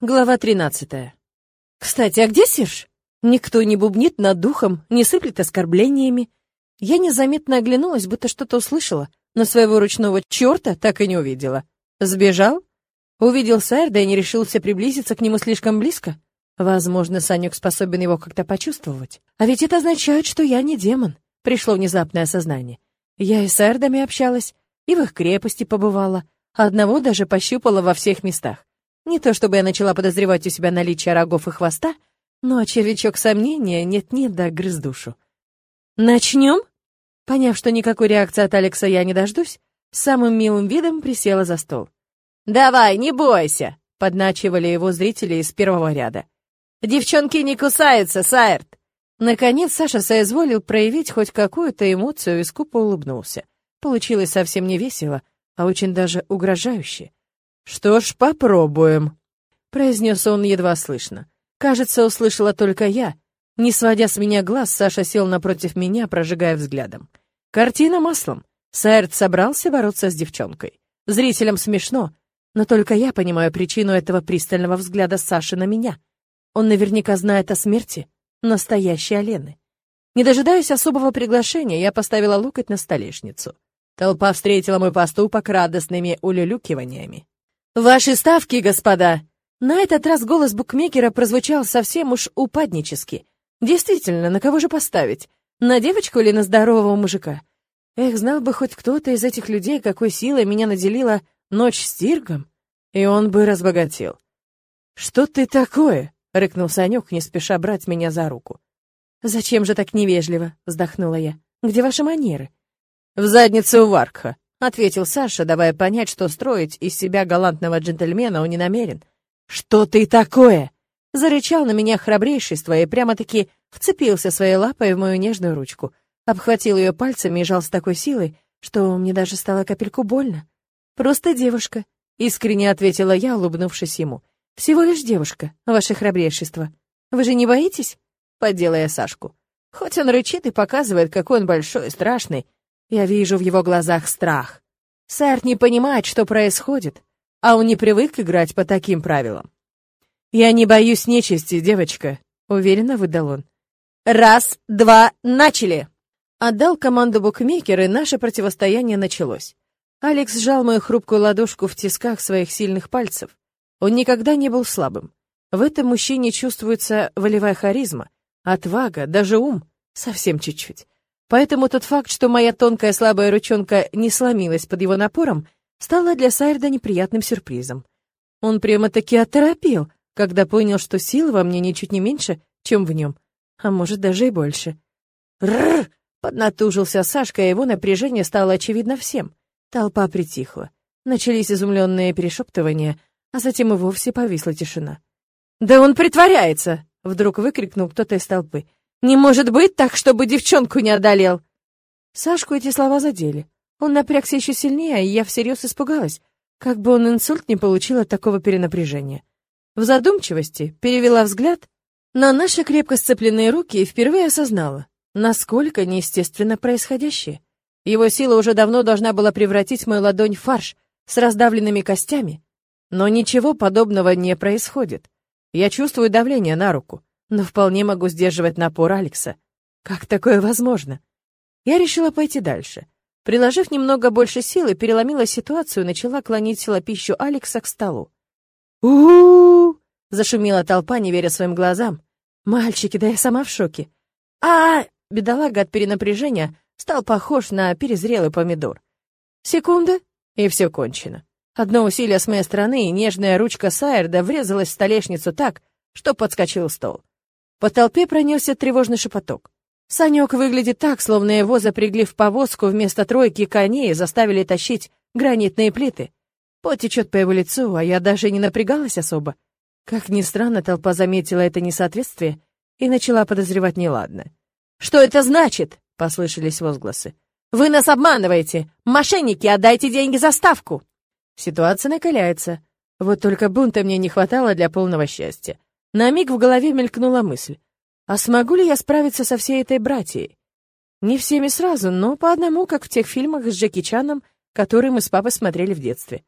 Глава 13. Кстати, а где Серж? Никто не бубнит над духом, не сыплет оскорблениями. Я незаметно оглянулась, будто что-то услышала, но своего ручного черта так и не увидела. Сбежал? Увидел Сайрда и не решился приблизиться к нему слишком близко? Возможно, Санек способен его как-то почувствовать. А ведь это означает, что я не демон. Пришло внезапное осознание. Я и с Сайрдами общалась, и в их крепости побывала, одного даже пощупала во всех местах. Не то чтобы я начала подозревать у себя наличие рогов и хвоста, но червячок сомнения нет-нет да грыз душу. «Начнем?» Поняв, что никакой реакции от Алекса я не дождусь, самым милым видом присела за стол. «Давай, не бойся!» — подначивали его зрители из первого ряда. «Девчонки не кусаются, Сайрт!» Наконец Саша соизволил проявить хоть какую-то эмоцию и скупо улыбнулся. Получилось совсем не весело, а очень даже угрожающе. «Что ж, попробуем», — произнес он едва слышно. Кажется, услышала только я. Не сводя с меня глаз, Саша сел напротив меня, прожигая взглядом. Картина маслом. Сайрт собрался бороться с девчонкой. Зрителям смешно, но только я понимаю причину этого пристального взгляда Саши на меня. Он наверняка знает о смерти настоящей Алены. Не дожидаясь особого приглашения, я поставила локоть на столешницу. Толпа встретила мой поступок радостными улюлюкиваниями. «Ваши ставки, господа!» На этот раз голос букмекера прозвучал совсем уж упаднически. Действительно, на кого же поставить? На девочку или на здорового мужика? Эх, знал бы хоть кто-то из этих людей, какой силой меня наделила ночь с Тиргом, и он бы разбогател. «Что ты такое?» — рыкнул Санек, не спеша брать меня за руку. «Зачем же так невежливо?» — вздохнула я. «Где ваши манеры?» «В задницу Варкха», — ответил Саша, давая понять, что строить из себя галантного джентльмена он не намерен. «Что ты такое?» — зарычал на меня храбрейшество и прямо-таки вцепился своей лапой в мою нежную ручку, обхватил ее пальцами и жал с такой силой, что мне даже стало капельку больно. «Просто девушка», — искренне ответила я, улыбнувшись ему. «Всего лишь девушка, ваше храбрейшество. Вы же не боитесь?» — подделая Сашку. Хоть он рычит и показывает, какой он большой и страшный, я вижу в его глазах страх. Сэр не понимает, что происходит, а он не привык играть по таким правилам. «Я не боюсь нечисти, девочка», — уверенно выдал он. «Раз, два, начали!» Отдал команду букмекер, и наше противостояние началось. Алекс сжал мою хрупкую ладошку в тисках своих сильных пальцев. Он никогда не был слабым. В этом мужчине чувствуется волевая харизма, отвага, даже ум, совсем чуть-чуть. Поэтому тот факт, что моя тонкая слабая ручонка не сломилась под его напором, стало для Сайрда неприятным сюрпризом. Он прямо-таки оторопел, когда понял, что сил во мне ничуть не меньше, чем в нем, а может даже и больше. «Рррр!» — поднатужился Сашка, и его напряжение стало очевидно всем. Толпа притихла. Начались изумленные перешептывания, а затем и вовсе повисла тишина. «Да он притворяется!» — вдруг выкрикнул кто-то из толпы. Не может быть так, чтобы девчонку не одолел!» Сашку эти слова задели. Он напрягся еще сильнее, и я всерьез испугалась, как бы он инсульт не получил от такого перенапряжения. В задумчивости перевела взгляд на наши крепко сцепленные руки и впервые осознала, насколько неестественно происходящее. Его сила уже давно должна была превратить мою ладонь в фарш с раздавленными костями, но ничего подобного не происходит. Я чувствую давление на руку но вполне могу сдерживать напор Алекса. Как такое возможно? Я решила пойти дальше. Приложив немного больше силы, переломила ситуацию и начала клонить лапищу Алекса к столу. у у, -у зашумела толпа, не веря своим глазам. «Мальчики, да я сама в шоке!» а, -а, -а Бедолага от перенапряжения стал похож на перезрелый помидор. Секунда, и все кончено. Одно усилие с моей стороны, и нежная ручка Сайерда врезалась в столешницу так, что подскочил стол. По толпе пронесся тревожный шепоток. Санек выглядит так, словно его запрягли в повозку вместо тройки коней и заставили тащить гранитные плиты. Пот течет по его лицу, а я даже не напрягалась особо. Как ни странно, толпа заметила это несоответствие и начала подозревать неладное. «Что это значит?» — послышались возгласы. «Вы нас обманываете! Мошенники, отдайте деньги за ставку!» Ситуация накаляется. Вот только бунта мне не хватало для полного счастья. На миг в голове мелькнула мысль. А смогу ли я справиться со всей этой братьей? Не всеми сразу, но по одному, как в тех фильмах с Джеки Чаном, которые мы с папой смотрели в детстве.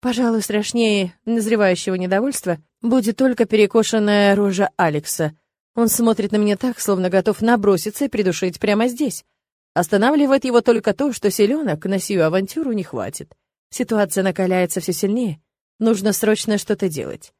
Пожалуй, страшнее назревающего недовольства будет только перекошенная рожа Алекса. Он смотрит на меня так, словно готов наброситься и придушить прямо здесь. Останавливает его только то, что селенок на сию авантюру не хватит. Ситуация накаляется все сильнее. Нужно срочно что-то делать.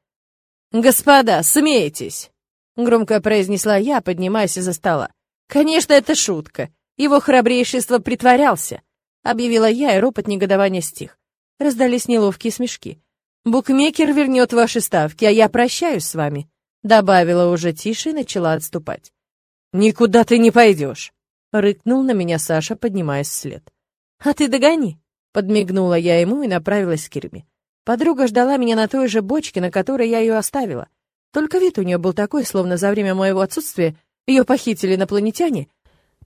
«Господа, смеетесь!» — громко произнесла я, поднимаясь из-за стола. «Конечно, это шутка. Его храбрейшество притворялся», — объявила я, и ропот негодования стих. Раздались неловкие смешки. «Букмекер вернет ваши ставки, а я прощаюсь с вами», — добавила уже тише и начала отступать. «Никуда ты не пойдешь», — рыкнул на меня Саша, поднимаясь вслед. «А ты догони», — подмигнула я ему и направилась к Кирме. Подруга ждала меня на той же бочке, на которой я ее оставила. Только вид у нее был такой, словно за время моего отсутствия ее похитили инопланетяне,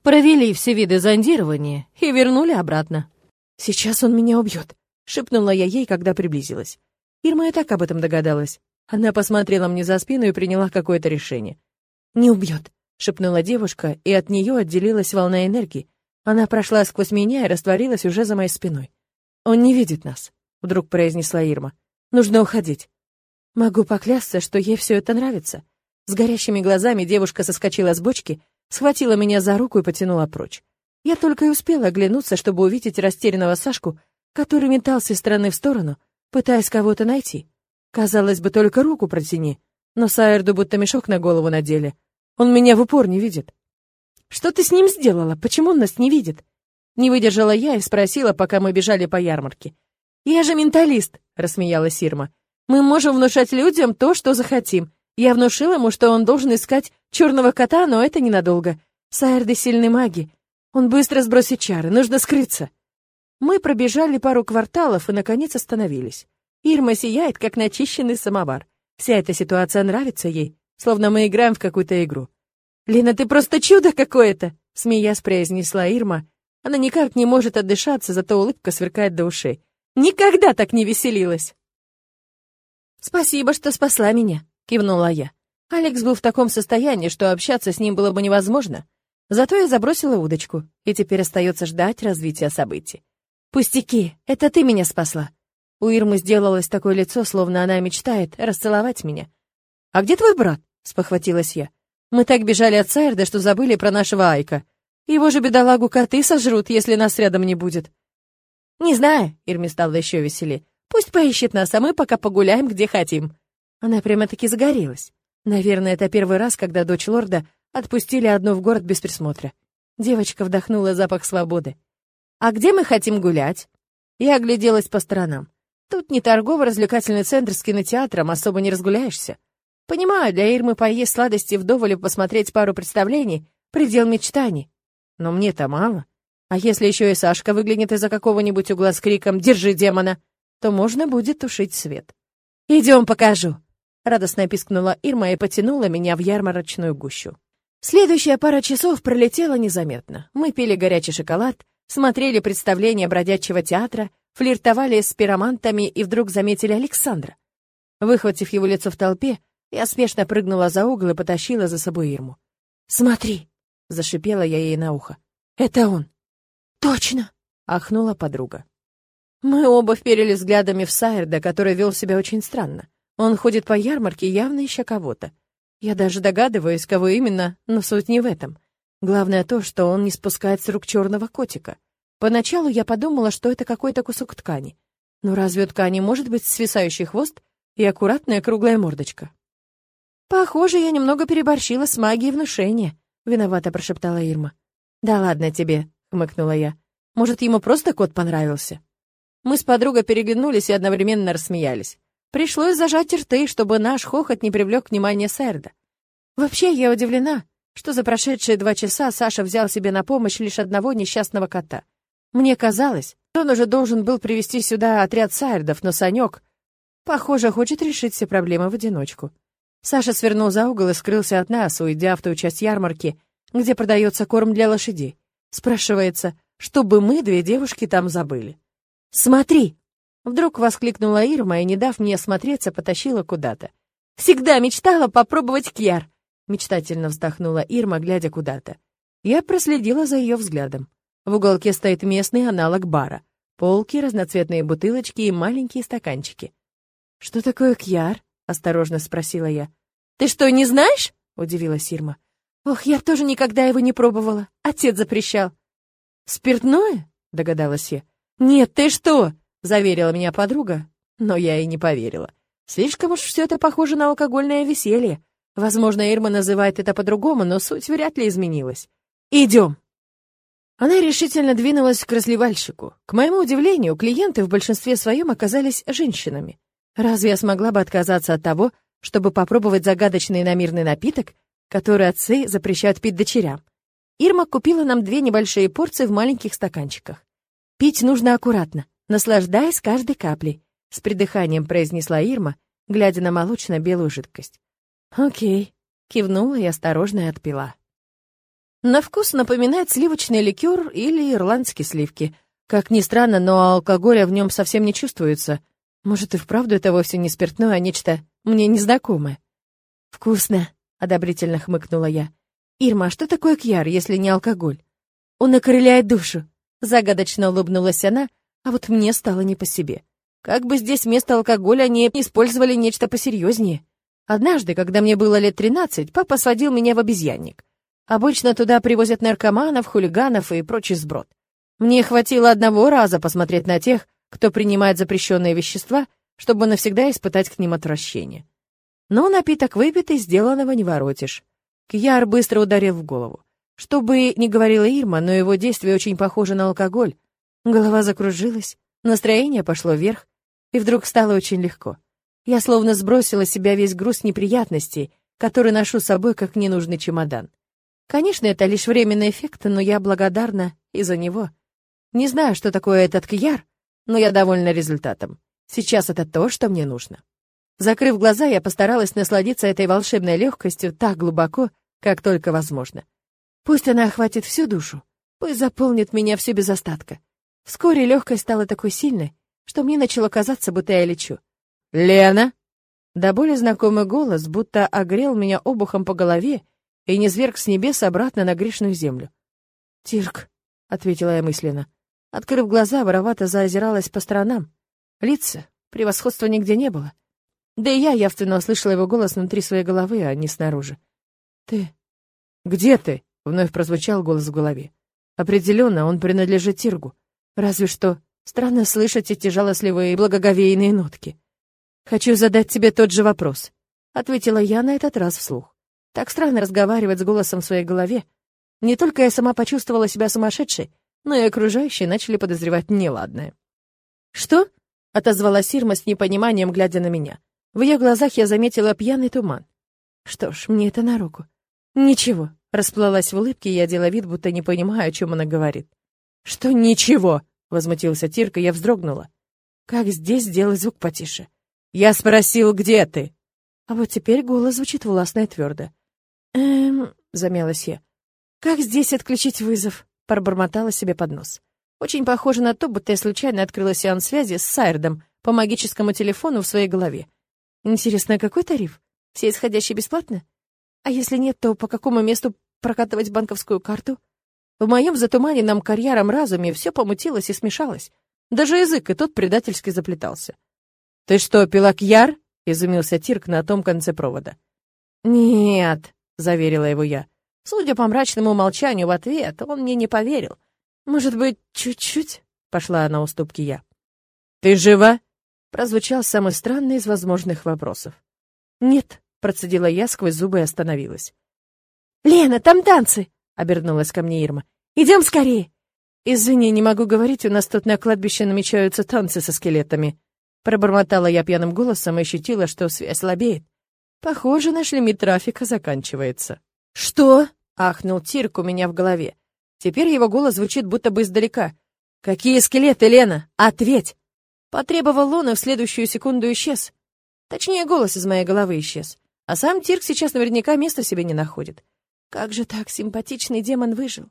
провели все виды зондирования и вернули обратно. «Сейчас он меня убьет», — шепнула я ей, когда приблизилась. Ирма и так об этом догадалась. Она посмотрела мне за спину и приняла какое-то решение. «Не убьет», — шепнула девушка, и от нее отделилась волна энергии. Она прошла сквозь меня и растворилась уже за моей спиной. «Он не видит нас», — вдруг произнесла Ирма. «Нужно уходить». Могу поклясться, что ей все это нравится. С горящими глазами девушка соскочила с бочки, схватила меня за руку и потянула прочь. Я только и успела оглянуться, чтобы увидеть растерянного Сашку, который метался из стороны в сторону, пытаясь кого-то найти. Казалось бы, только руку протяни, но Сайерду будто мешок на голову надели. Он меня в упор не видит. «Что ты с ним сделала? Почему он нас не видит?» Не выдержала я и спросила, пока мы бежали по ярмарке. «Я же менталист», — рассмеялась Ирма. «Мы можем внушать людям то, что захотим. Я внушила ему, что он должен искать черного кота, но это ненадолго. Сайрды сильны маги. Он быстро сбросит чары, нужно скрыться». Мы пробежали пару кварталов и, наконец, остановились. Ирма сияет, как начищенный самовар. Вся эта ситуация нравится ей, словно мы играем в какую-то игру. «Лена, ты просто чудо какое-то!» — смеясь произнесла Ирма. Она никак не может отдышаться, зато улыбка сверкает до ушей. Никогда так не веселилась. Спасибо, что спасла меня, кивнула я. Алекс был в таком состоянии, что общаться с ним было бы невозможно. Зато я забросила удочку, и теперь остается ждать развития событий. Пустяки, это ты меня спасла. У Ирмы сделалось такое лицо, словно она мечтает расцеловать меня. А где твой брат? спохватилась я. Мы так бежали от Сайрда, что забыли про нашего Айка. Его же бедолагу коты сожрут, если нас рядом не будет. «Не знаю», — Ирме стало еще веселее. «Пусть поищет нас, а мы пока погуляем, где хотим». Она прямо-таки загорелась. Наверное, это первый раз, когда дочь лорда отпустили одну в город без присмотра. Девочка вдохнула запах свободы. «А где мы хотим гулять?» Я огляделась по сторонам. Тут не торгово-развлекательный центр с кинотеатром, особо не разгуляешься. Понимаю, для Ирмы поесть сладости вдоволь посмотреть пару представлений — предел мечтаний. Но мне-то мало. А если еще и Сашка выглянет из-за какого-нибудь угла с криком «Держи демона!», то можно будет тушить свет. «Идем, покажу!» — радостно пискнула Ирма и потянула меня в ярмарочную гущу. Следующая пара часов пролетела незаметно. Мы пили горячий шоколад, смотрели представление бродячего театра, флиртовали с пиромантами и вдруг заметили Александра. Выхватив его лицо в толпе, я спешно прыгнула за угол и потащила за собой Ирму. «Смотри!» — зашипела я ей на ухо. «Это он!» «Точно!» — ахнула подруга. Мы оба вперили взглядами в Сайерда, который вел себя очень странно. Он ходит по ярмарке, явно ища кого-то. Я даже догадываюсь, кого именно, но суть не в этом. Главное то, что он не спускает с рук черного котика. Поначалу я подумала, что это какой-то кусок ткани. Но разве ткани может быть свисающий хвост и аккуратная круглая мордочка? «Похоже, я немного переборщила с магией внушения», — виновато прошептала Ирма. «Да ладно тебе», — хмыкнула я. «Может, ему просто кот понравился?» Мы с подругой переглянулись и одновременно рассмеялись. Пришлось зажать рты, чтобы наш хохот не привлек внимание Сэрда. Вообще, я удивлена, что за прошедшие два часа Саша взял себе на помощь лишь одного несчастного кота. Мне казалось, он уже должен был привести сюда отряд Сайрдов, но Санек, похоже, хочет решить все проблемы в одиночку. Саша свернул за угол и скрылся от нас, уйдя в ту часть ярмарки, где продается корм для лошадей. Спрашивается, чтобы мы, две девушки, там забыли. «Смотри!» Вдруг воскликнула Ирма и, не дав мне осмотреться, потащила куда-то. «Всегда мечтала попробовать кьяр!» Мечтательно вздохнула Ирма, глядя куда-то. Я проследила за ее взглядом. В уголке стоит местный аналог бара. Полки, разноцветные бутылочки и маленькие стаканчики. «Что такое кьяр?» — осторожно спросила я. «Ты что, не знаешь?» — удивилась Ирма. «Ох, я тоже никогда его не пробовала. Отец запрещал». «Спиртное?» — догадалась я. «Нет, ты что?» — заверила меня подруга, но я и не поверила. Слишком уж все это похоже на алкогольное веселье. Возможно, Ирма называет это по-другому, но суть вряд ли изменилась. «Идем!» Она решительно двинулась к разливальщику. К моему удивлению, клиенты в большинстве своем оказались женщинами. Разве я смогла бы отказаться от того, чтобы попробовать загадочный намирный напиток, который отцы запрещают пить дочерям? Ирма купила нам две небольшие порции в маленьких стаканчиках. Пить нужно аккуратно, наслаждаясь каждой каплей, с придыханием произнесла Ирма, глядя на молочно-белую жидкость. «Окей», — кивнула и осторожно отпила. На вкус напоминает сливочный ликер или ирландские сливки. Как ни странно, но алкоголя в нем совсем не чувствуется. Может, и вправду это вовсе не спиртное, а нечто мне незнакомое. «Вкусно», — одобрительно хмыкнула я. «Ирма, а что такое кьяр, если не алкоголь?» «Он окрыляет душу», — загадочно улыбнулась она, а вот мне стало не по себе. Как бы здесь вместо алкоголя они использовали нечто посерьезнее. Однажды, когда мне было лет тринадцать, папа сводил меня в обезьянник. Обычно туда привозят наркоманов, хулиганов и прочий сброд. Мне хватило одного раза посмотреть на тех, кто принимает запрещенные вещества, чтобы навсегда испытать к ним отвращение. Но напиток выпитый, сделанного не воротишь. Кьяр быстро ударил в голову. Что бы ни говорила Ирма, но его действие очень похоже на алкоголь. Голова закружилась, настроение пошло вверх, и вдруг стало очень легко. Я словно сбросила с себя весь груз неприятностей, который ношу с собой как ненужный чемодан. Конечно, это лишь временный эффект, но я благодарна и за него. Не знаю, что такое этот кьяр, но я довольна результатом. Сейчас это то, что мне нужно. Закрыв глаза, я постаралась насладиться этой волшебной легкостью так глубоко, как только возможно. Пусть она охватит всю душу, пусть заполнит меня все без остатка. Вскоре легкость стала такой сильной, что мне начало казаться, будто я лечу. «Лена!» Да более знакомый голос будто огрел меня обухом по голове и не зверг с небес обратно на грешную землю. «Тирк», — ответила я мысленно. Открыв глаза, воровато заозиралась по сторонам. Лица, превосходства нигде не было. Да и я явственно услышала его голос внутри своей головы, а не снаружи. «Ты... где ты?» — вновь прозвучал голос в голове. Определенно, он принадлежит Тиргу. Разве что странно слышать эти жалостливые и благоговейные нотки. «Хочу задать тебе тот же вопрос», — ответила я на этот раз вслух. Так странно разговаривать с голосом в своей голове. Не только я сама почувствовала себя сумасшедшей, но и окружающие начали подозревать неладное. «Что?» — отозвалась Сирма с непониманием, глядя на меня. В ее глазах я заметила пьяный туман. Что ж, мне это на руку. «Ничего», — расплылась в улыбке, и я делала вид, будто не понимаю, о чем она говорит. «Что ничего?» — возмутился Тирка, я вздрогнула. «Как здесь сделать звук потише?» «Я спросил, где ты?» А вот теперь голос звучит властно и твердо. «Эм...» — замялась я. «Как здесь отключить вызов?» — пробормотала себе под нос. Очень похоже на то, будто я случайно открыла сеанс связи с Сайрдом по магическому телефону в своей голове. Интересно, какой тариф? Все исходящие бесплатно? А если нет, то по какому месту прокатывать банковскую карту? В моем затуманенном карьером разуме все помутилось и смешалось. Даже язык и тот предательски заплетался. «Ты что, пила кьяр?» — изумился Тирк на том конце провода. «Нет», — заверила его я. Судя по мрачному молчанию в ответ, он мне не поверил. «Может быть, чуть-чуть?» — пошла на уступки я. «Ты жива?» — прозвучал самый странный из возможных вопросов. «Нет», — процедила я сквозь зубы и остановилась. «Лена, там танцы!» — обернулась ко мне Ирма. «Идем скорее!» «Извини, не могу говорить, у нас тут на кладбище намечаются танцы со скелетами». Пробормотала я пьяным голосом и ощутила, что связь слабеет. Похоже, наш лимит трафика заканчивается. «Что?» — ахнул Тирк у меня в голове. Теперь его голос звучит будто бы издалека. «Какие скелеты, Лена? Ответь!» Потребовал он, и в следующую секунду исчез. Точнее, голос из моей головы исчез. А сам Тирк сейчас наверняка места себе не находит. Как же так симпатичный демон выжил?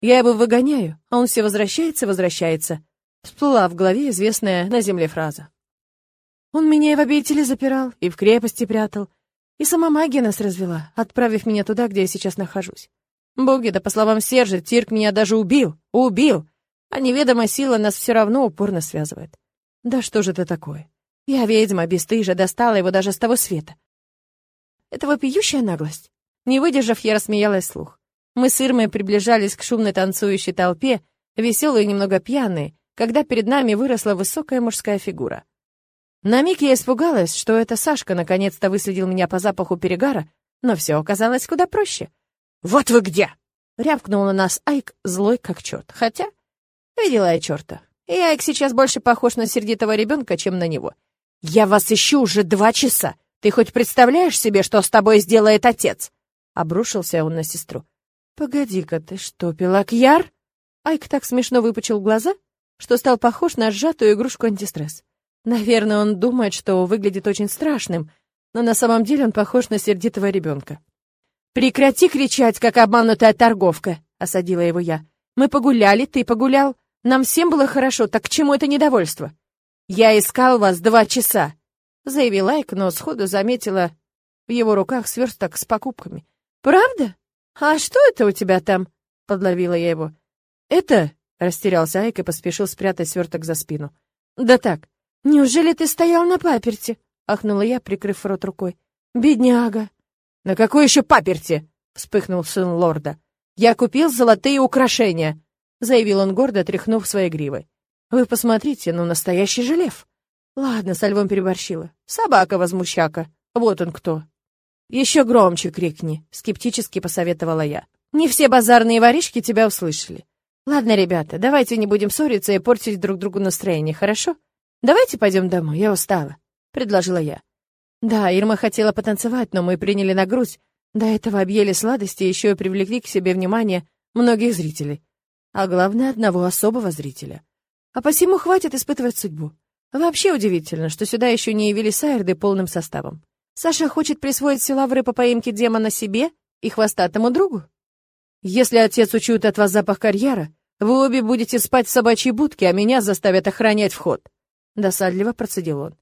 Я его выгоняю, а он все возвращается возвращается. Всплыла в голове известная на земле фраза. Он меня и в обители запирал, и в крепости прятал, и сама магия нас развела, отправив меня туда, где я сейчас нахожусь. Боги, да по словам Сержа, Тирк меня даже убил, убил. а неведомая сила нас все равно упорно связывает. Да что же это такое? Я ведьма, бесстыжа, достала его даже с того света. Это вопиющая наглость. Не выдержав, я рассмеялась вслух. Мы с Ирмой приближались к шумной танцующей толпе, веселые и немного пьяные, когда перед нами выросла высокая мужская фигура. На миг я испугалась, что это Сашка наконец-то выследил меня по запаху перегара, но все оказалось куда проще. «Вот вы где!» — рявкнул на нас Айк, злой как черт. Хотя, видела я черта. И Айк сейчас больше похож на сердитого ребенка, чем на него. «Я вас ищу уже два часа. Ты хоть представляешь себе, что с тобой сделает отец?» Обрушился он на сестру. «Погоди-ка, ты что, Пелакьяр?» Айк так смешно выпучил глаза, что стал похож на сжатую игрушку антистресс. Наверное, он думает, что выглядит очень страшным, но на самом деле он похож на сердитого ребенка. «Прекрати кричать, как обманутая торговка!» — осадила его я. «Мы погуляли, ты погулял. Нам всем было хорошо, так к чему это недовольство?» «Я искал вас два часа», — заявил Айк, но сходу заметила в его руках сверсток с покупками. «Правда? А что это у тебя там?» — подловила я его. «Это...» — растерялся Айк и поспешил спрятать сверток за спину. «Да так, «Неужели ты стоял на паперте?» — ахнула я, прикрыв рот рукой. «Бедняга!» «На какой еще паперте?» — вспыхнул сын лорда. «Я купил золотые украшения!» — заявил он гордо, тряхнув своей гривой. «Вы посмотрите, ну настоящий желев!» «Ладно, со львом переборщила. Собака-возмущака. Вот он кто!» «Еще громче крикни!» — скептически посоветовала я. «Не все базарные воришки тебя услышали. Ладно, ребята, давайте не будем ссориться и портить друг другу настроение, хорошо?» «Давайте пойдем домой, я устала», — предложила я. Да, Ирма хотела потанцевать, но мы приняли на грудь. До этого объели сладости и еще и привлекли к себе внимание многих зрителей. А главное, одного особого зрителя. А посему хватит испытывать судьбу. Вообще удивительно, что сюда еще не явились сайрды полным составом. Саша хочет присвоить все лавры по поимке демона себе и хвостатому другу. Если отец учует от вас запах карьера, вы обе будете спать в собачьей будке, а меня заставят охранять вход. — досадливо процедил он.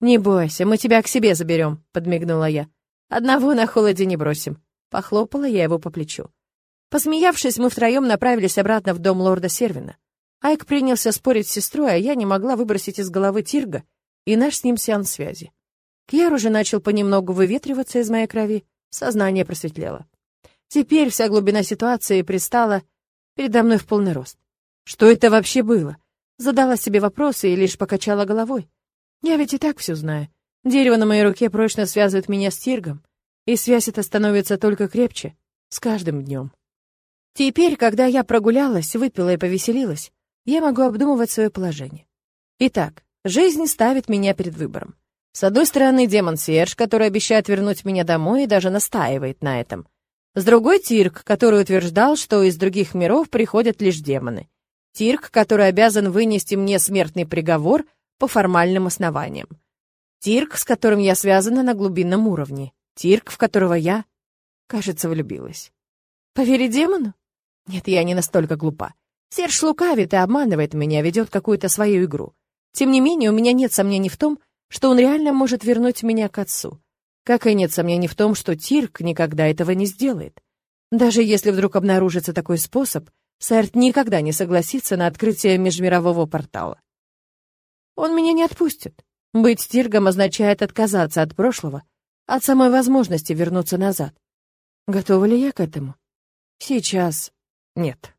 «Не бойся, мы тебя к себе заберем», — подмигнула я. «Одного на холоде не бросим», — похлопала я его по плечу. Посмеявшись, мы втроем направились обратно в дом лорда Сервина. Айк принялся спорить с сестрой, а я не могла выбросить из головы Тирга и наш с ним сеанс связи. Кьяр уже начал понемногу выветриваться из моей крови, сознание просветлело. Теперь вся глубина ситуации предстала передо мной в полный рост. Что это вообще было? Задала себе вопросы и лишь покачала головой. Я ведь и так все знаю. Дерево на моей руке прочно связывает меня с Тиргом, и связь эта становится только крепче с каждым днем. Теперь, когда я прогулялась, выпила и повеселилась, я могу обдумывать свое положение. Итак, жизнь ставит меня перед выбором. С одной стороны, демон Серж, который обещает вернуть меня домой и даже настаивает на этом. С другой — Тирк, который утверждал, что из других миров приходят лишь демоны. Тирк, который обязан вынести мне смертный приговор по формальным основаниям. Тирк, с которым я связана на глубинном уровне. Тирк, в которого я, кажется, влюбилась. Поверить демону? Нет, я не настолько глупа. Серж лукавит и обманывает меня, ведет какую-то свою игру. Тем не менее, у меня нет сомнений в том, что он реально может вернуть меня к отцу. Как и нет сомнений в том, что Тирк никогда этого не сделает. Даже если вдруг обнаружится такой способ, Сэрт никогда не согласится на открытие межмирового портала. Он меня не отпустит. Быть Тиргом означает отказаться от прошлого, от самой возможности вернуться назад. Готова ли я к этому? Сейчас нет.